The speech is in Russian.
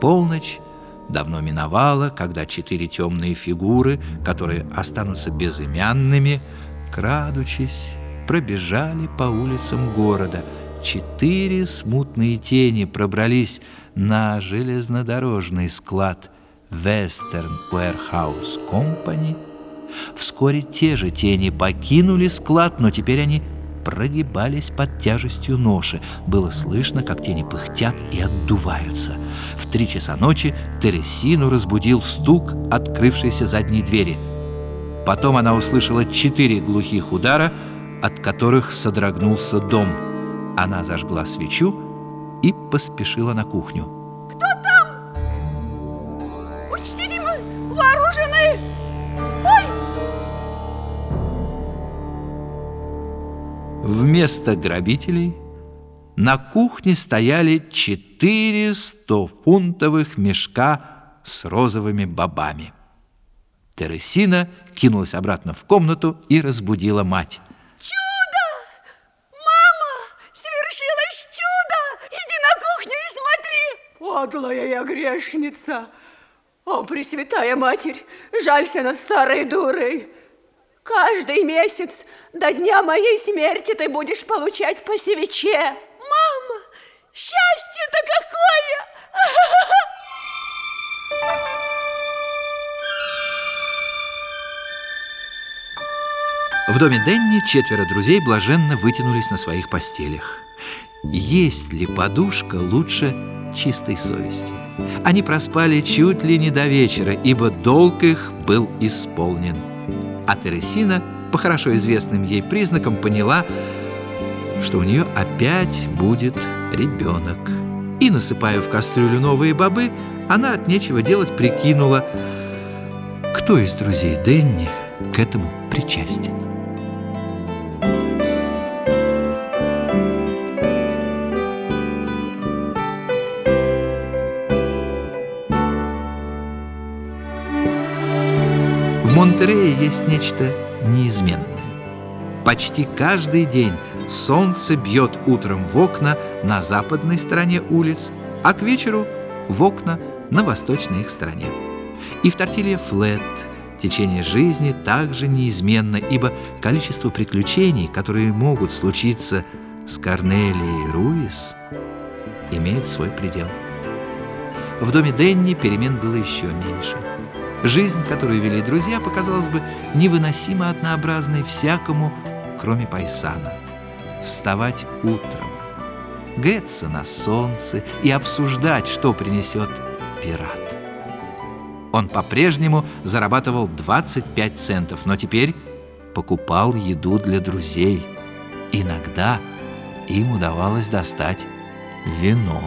Полночь давно миновала, когда четыре темные фигуры, которые останутся безымянными, крадучись, пробежали по улицам города. Четыре смутные тени пробрались на железнодорожный склад Western Warehouse Company. Вскоре те же тени покинули склад, но теперь они прогибались под тяжестью ноши. Было слышно, как тени пыхтят и отдуваются. В три часа ночи Тересину разбудил стук открывшейся задней двери. Потом она услышала четыре глухих удара, от которых содрогнулся дом. Она зажгла свечу и поспешила на кухню. Вместо грабителей на кухне стояли четыре стофунтовых мешка с розовыми бобами. Тересина кинулась обратно в комнату и разбудила мать. Чудо! Мама! Свершилось чудо! Иди на кухню и смотри! Подлая я грешница! О, Пресвятая Матерь, жалься над старой дурой! Каждый месяц до дня моей смерти ты будешь получать по свече. Мама, счастье-то какое! В доме Денни четверо друзей блаженно вытянулись на своих постелях. Есть ли подушка лучше чистой совести? Они проспали чуть ли не до вечера, ибо долг их был исполнен. А Тересина, по хорошо известным ей признакам, поняла, что у нее опять будет ребенок. И, насыпая в кастрюлю новые бобы, она от нечего делать прикинула, кто из друзей Денни к этому причастен. В Монтерее есть нечто неизменное. Почти каждый день солнце бьет утром в окна на западной стороне улиц, а к вечеру в окна на восточной их стороне. И в тортилье Флет течение жизни также неизменно, ибо количество приключений, которые могут случиться с Корнелией Руис, имеет свой предел. В доме Денни перемен было еще меньше – Жизнь, которую вели друзья, показалась бы невыносимо однообразной всякому, кроме Пайсана. Вставать утром, греться на солнце и обсуждать, что принесет пират. Он по-прежнему зарабатывал 25 центов, но теперь покупал еду для друзей. Иногда им удавалось достать вино.